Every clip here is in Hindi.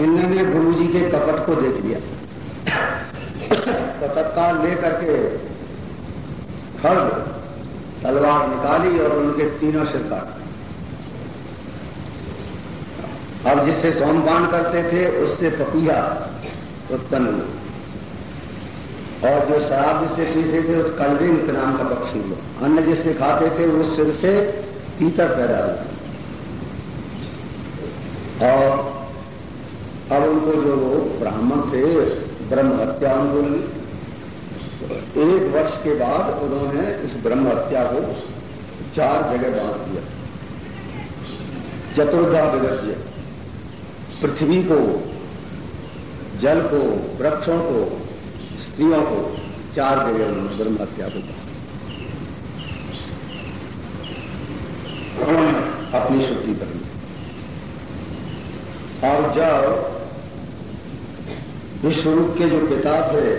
इन्होंने गुरु जी के कपट को देख लिया। तो तत्काल लेकर के खड़ग तलवार निकाली और उनके तीनों सिर काट अब जिससे सोमपान करते थे, उससे पपिया उत्पन्न हुआ। और जो शराब जिससे पीते थे, उस कलविंग के नाम का पक्षी हुआ। अन्न जिससे खाते थे, उस सिर से तीतर पैदा हुआ। और उनको जो ब्राह्मण थे, ब्रह्म हत्या उनको एक वर्ष के बाद उन्होंने इस ब्रह्म हत्या को चार जगह बांट दिया। चतुर्धा विगर्ज्य पृथ्वी को, जल को, वृक्षों को, स्त्रियों को चार जगह उन्होंने ब्रह्म हत्या को अपनी शुद्धि कर ली। और जब विश्वरूप के जो पिता थे,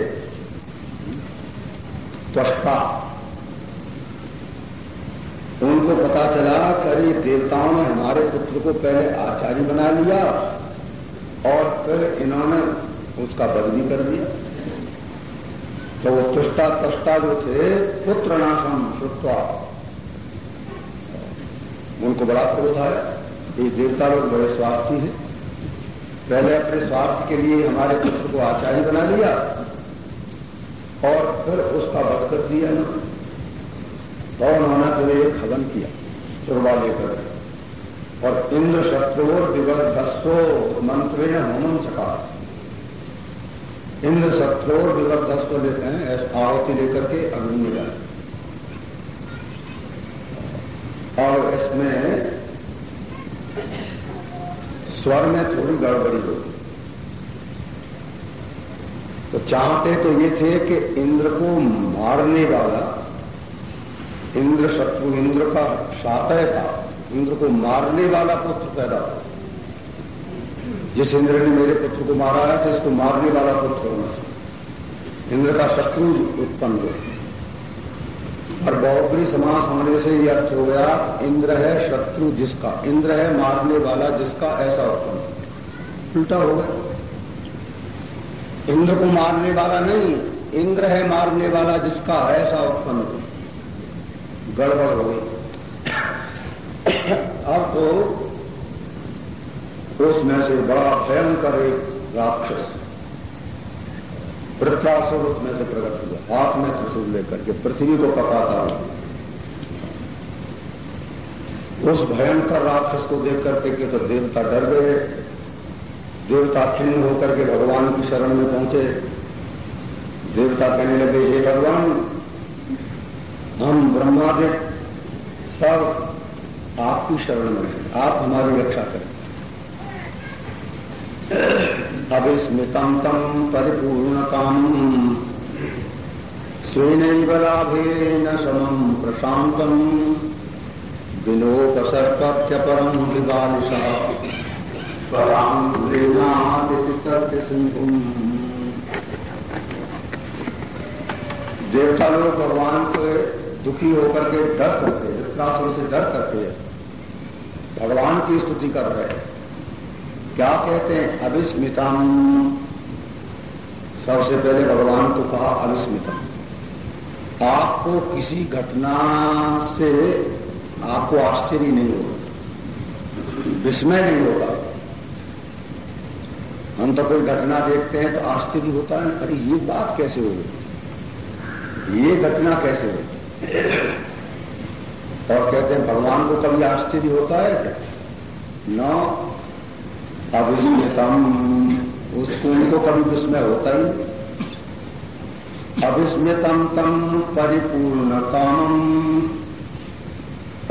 त्वष्टा। उनको पता चला कि अरे देवताओं ने हमारे पुत्र को पहले आचार्य बना लिया और फिर इन्होंने उसका बद भी कर दिया। तो वो तुष्टा तुष्टा जो थे, पुत्र नाशम श्रुत्वा। उनको बड़ा क्रोध आया। ये देवता लोग बड़े स्वार्थी हैं। पहले अपने स्वार्थ के लिए हमारे पुत्र को आचार्य बना लिया और फिर उसका कर दिया इन्होंने और उन्होंने फिर एक हवन किया चुरवा लेकर। और इंद्र शत्रुर विवर्धस्तो मंत्रेण होमन चका इंद्र शत्रुर विवर्धस्तो लेते हैं आहुति लेकर के अग्नि में और इसमें स्वर में थोड़ी गड़बड़ी होगी तो चाहते तो ये थे कि इंद्र को मारने वाला, इंद्र शत्रु, इंद्र का शातय था, इंद्र को मारने वाला पुत्र पैदा हो। जिस इंद्र ने मेरे पुत्र को मारा है तो इसको मारने वाला पुत्र होना। इंद्र का शत्रु उत्पन्न हो। और बहुबरी समास होने से यह अर्थ हो गया, इंद्र है शत्रु जिसका। इंद्र है मारने वाला जिसका, ऐसा उत्पन्न उल्टा हो गया। इंद्र को मारने वाला नहीं, इंद्र है मारने वाला जिसका, ऐसा उत्पन्न हो गड़बड़ हो गई। अब तो उसमें से बड़ा भयंकर एक राक्षस वृत्तासुर उसमें से प्रकट हुआ। हाथ में त्रिशूल लेकर के पृथ्वी को पकाता हूँ। उस भयंकर राक्षस को देख करके के तो देवता डर गए। देवता खिन्न होकर के भगवान की शरण में पहुँचे। देवता कहने लगे, हे भगवान, हम ब्रह्मादिक सब आपकी शरण में आप हमारी रक्षा करें। अविस्मितम तम परिपूर्ण काम स्वेन लाभेन समम प्रशांतम विलोकसर्पत्यपरम विबालिशा स्वरांगुलेनादित्य सिंधुम देवता लोग भगवान को दुखी होकर के डर करते हैं से डर करते हैं। भगवान की स्तुति कर रहे हैं। क्या कहते हैं? अविस्मितम। सबसे पहले भगवान को कहा, अविस्मितम। आपको किसी घटना से आपको आश्चर्य नहीं होगा, विस्मय नहीं होगा। हम तो कोई घटना देखते हैं तो आश्चर्य होता है, अरे ये बात कैसे हो गई? ये घटना कैसे हो और कहते हैं, भगवान को कभी आश्चर्य होता है न, अविस्मृतम। उसको कभी विस्मय होता ही अविस्मृतम तम परिपूर्ण कामम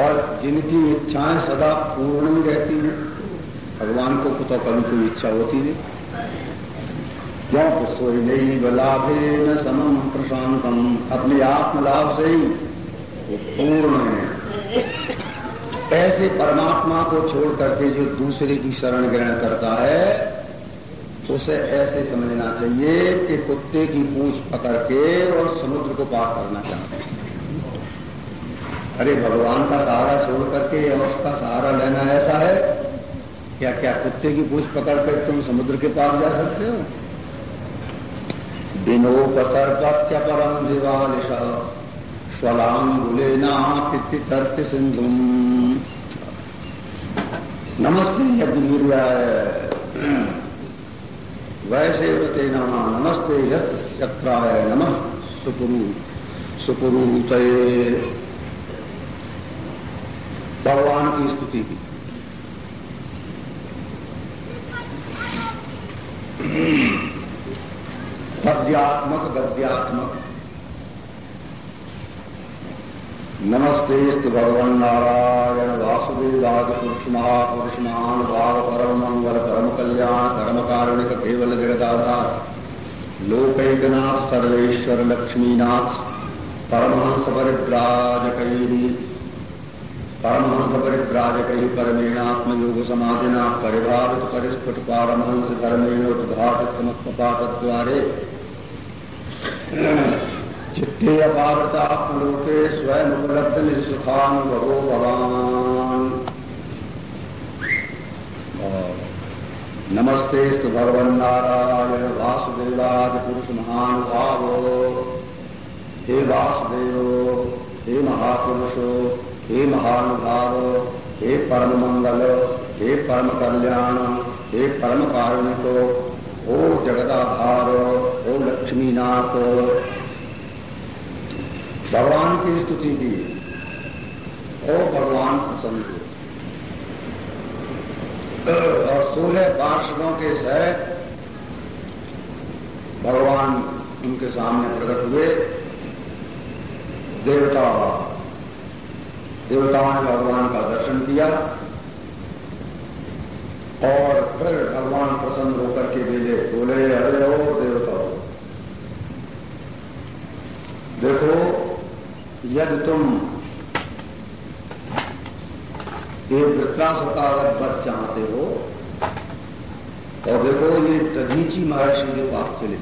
और जिनकी इच्छाएँ सदा पूर्ण ही रहती हैं, भगवान को तो कभी कोई इच्छा होती नहीं। क्यों? तो सोई लाभे न समम प्रशांतम। अपने आत्मलाभ से ही वो पूर्ण है। ऐसे परमात्मा को छोड़ करके जो दूसरे की शरण ग्रहण करता है उसे ऐसे समझना चाहिए कि कुत्ते की पूछ पकड़ के और समुद्र को पार करना चाहते हैं। अरे, भगवान का सहारा छोड़ करके और उसका सहारा लेना ऐसा है? क्या क्या कुत्ते की पूछ पकड़ कर तुम समुद्र के पास जा सकते हो? दिनोपतर्पत्य परम दिवालिश स्वलांगुलेना तर्क सिंधु नमस्ते, यज्ञ वैसे वते नम नमस्ते यत्राय नम। सुपुरु सुपुरूत भगवान की स्तुति की। पद्यात्मक गद्यात्मक। नमस्ते भगवान नारायण वासुदेवाद पुरुष महापुरुष महानुभाव परम मंगल परम कल्याण परम कारुणिक केवल जगदाधार लोकैकनाथ सर्वेश्वर लक्ष्मीनाथ परमहंस परिव्राजक परमहंस परिव्राजक परमेणात्म योग समाधिना परिभावित परिस्फुट पारमहंस धर्मेण उद्घाटित द्वारे चित्ते अपावृतात्मलोके स्वयं उपलब्ध निसुखानुभवो भगवान नमस्ते स्तु भगवन नारायण वासुदेवाद पुरुष महानुभावो हे वासुदेव, हे महापुरुषो, हे महानुभाव, हे परम मंगल हे परम कल्याण हे परम कारुणिको ओ जगदाधार, ओ लक्ष्मीनाथ। भगवान की स्तुति की, ओ भगवान प्रसन्न और सोलह पार्षदों के सहित भगवान उनके सामने प्रकट हुए। देवता, देवताओं ने भगवान का दर्शन किया और फिर भगवान प्रसन्न होकर के भेजे बोले, अरे हो देवता, देखो, यदि तुम ये वृत्रासुर का अगर बच चाहते हो। और देखो, ये दधीची महर्षि के पास चले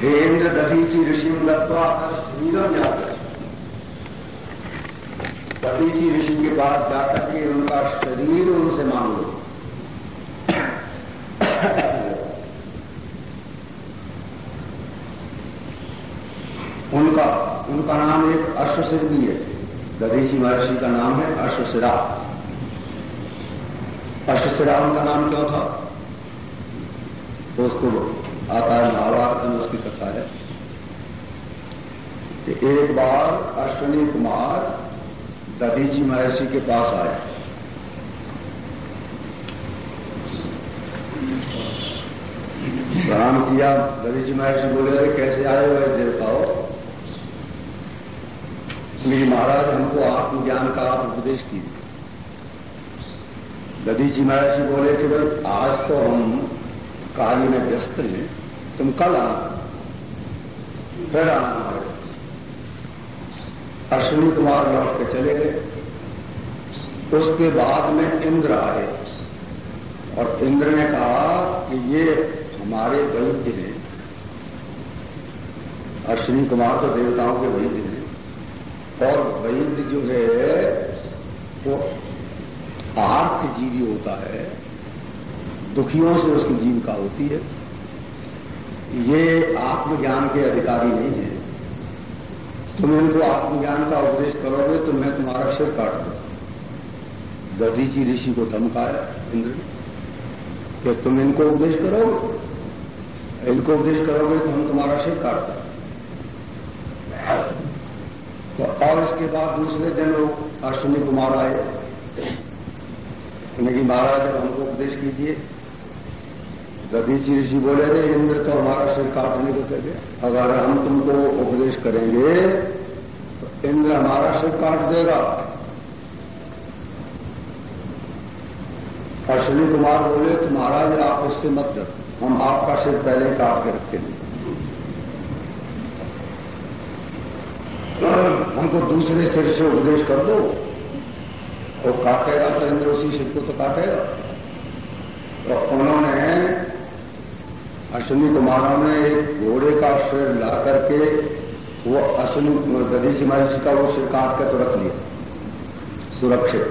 हे इंद्र दधीची ऋषि लत्वा शरीर जाकर दधीची ऋषि के पास जाकर के उनका शरीर उनसे मांग। लो उनका उनका नाम एक अश्वशिर भी है। दधीची महर्षि का नाम है अश्वशिरा अश्वशिरा उनका नाम क्यों था? उसको आता है महाभारत में उसकी कथा है। कि एक बार अश्विनी कुमार दधीची महर्षि के पास आए प्रणाम किया दधीची महर्षि बोले कैसे आए हुए देवताओं मेरी महाराज, हमको आत्मज्ञान का आप उपदेश कीजिए। दधी जी महाराज जी बोले कि भाई, आज तो हम कार्य में व्यस्त हैं, तुम कल आना फिर आना हमारे अश्विनी कुमार लौट के चले गए। उसके बाद में इंद्र आए। और इंद्र ने कहा कि ये हमारे वैद्य हैं। अश्विनी कुमार तो देवताओं के वैद्य और वैद्य जो है, वो आर्थ जीवी होता है। दुखियों से उसकी जीविका होती है। ये आत्मज्ञान के अधिकारी नहीं है। तुम इनको आत्मज्ञान का उपदेश करोगे तो मैं तुम्हारा सिर काट दू दधीची ऋषि को धमकाया, इंद्र ने, कि तुम इनको उपदेश करोगे? इनको उपदेश करोगे तो हम तुम्हारा सिर काट दें तो और इसके बाद दूसरे दिन लोग अश्विनी कुमार आए। उन्हें कि महाराज, अब हमको उपदेश कीजिए। दधीची ऋषि बोले रे इंद्र तो हमारा सिर काटने को कह गया अगर हम तुमको उपदेश करेंगे तो इंद्र हमारा सिर काट देगा। अश्विनी कुमार बोले तो महाराज, आप उससे मत डर। हम आपका सिर पहले काट के रखेंगे। हमको दूसरे सिर से उपदेश कर दो। और काटेगा तो इंद्र उसी सिर को तो काटेगा तो उन्होंने अश्विनी कुमारों ने एक घोड़े का सिर ला करके वो अश्विनी दधीची महर्षि का वो सिर काट के तो रख लिया, सुरक्षित।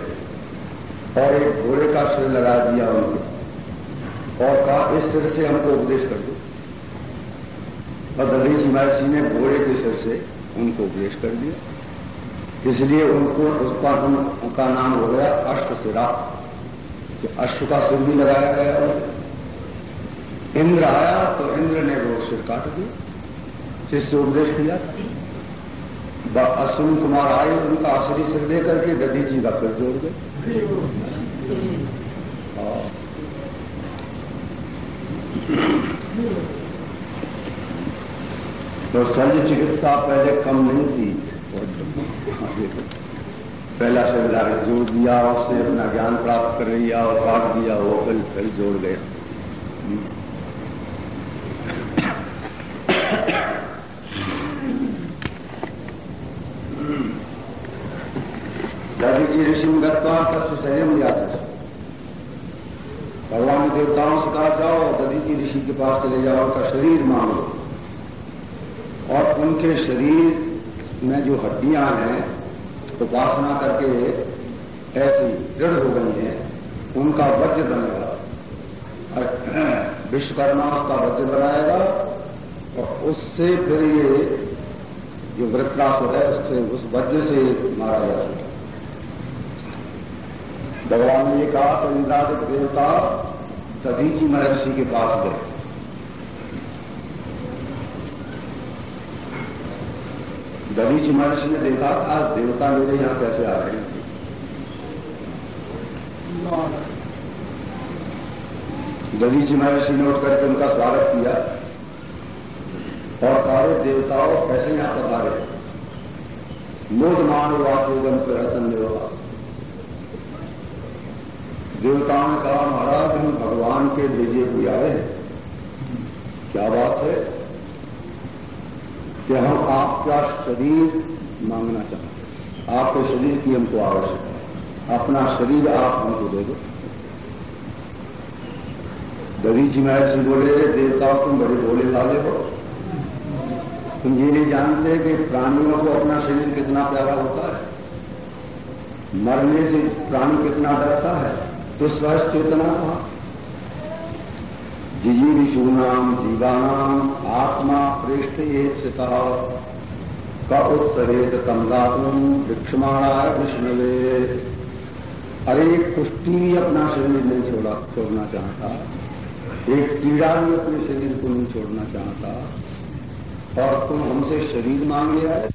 और एक घोड़े का सिर लगा दिया उनके। और कहा, इस सिर से हमको उपदेश कर दो। और दधीची महर्षि ने घोड़े के सिर से उनको उपदेश कर दिया। इसलिए उनको उसका उनका नाम हो गया अष्ट सिरा, कि अष्ट का सिर भी लगाया गया और इंद्र आया तो इंद्र ने वो सिर काट दिया, जिससे उपदेश किया अश्विन कुमार आए, उनका असली सिर लेकर के गदी जी का फिर जोड़ गए। तो शल्य चिकित्सा पहले कम नहीं थी। पहला से लागे जोड़ दिया उससे अपना ज्ञान प्राप्त कर लिया और काट दिया, वो फिर फिर जोड़ गया। जी ऋषि गत्वा तत्व संयम याद भगवान देवताओं से कहा, जाओ दधी जी ऋषि के पास चले जाओ, उनका शरीर मांगो। और उनके शरीर में जो हड्डियाँ हैं उपासना करके ऐसी दृढ़ हो गई हैं, उनका वज्र बनेगा। विश्वकर्मा उसका वज्र बनाएगा, और उससे फिर ये जो वृत्रास है, उससे उस वज्र से मारा जाएगा भगवान ने कहा तो इंद्रादिक देवता सभी की महर्षि के पास गए। दलीच महर्षि ने देखा था देवता मेरे यहाँ कैसे आ रहे हैं? दलीच महर्षि ने उठ करके उनका स्वागत किया। और सारे देवताओं कैसे यहाँ पर आ रहे मोदमान हुआ केवल प्रहसन होगा देवताओं ने कहा, महाराज, हम भगवान के भेजे हुए आए क्या बात है? कि हम आपका शरीर मांगना चाहते हैं। आपके शरीर की हमको आवश्यकता है। अपना शरीर आप हमको दे दो। दवी जी महर्षि बोले, देवताओं तुम बड़े बोले वाले हो। तुम ये नहीं जानते कि प्राणियों को अपना शरीर कितना प्यारा होता है? मरने से प्राणी कितना डरता है? तो स्वस्थ चेतना कहा? जिजीविषूनाम जीवानाम, आत्मा प्रेष्ठ क उत्सरेत वृक्षमाणा विक्षमाणा विष्णुवे अरे भी अपना शरीर नहीं छोड़ा, छोड़ना चाहता। एक कीड़ा भी अपने शरीर को नहीं छोड़ना चाहता। और तुम हमसे शरीर मांग लिया है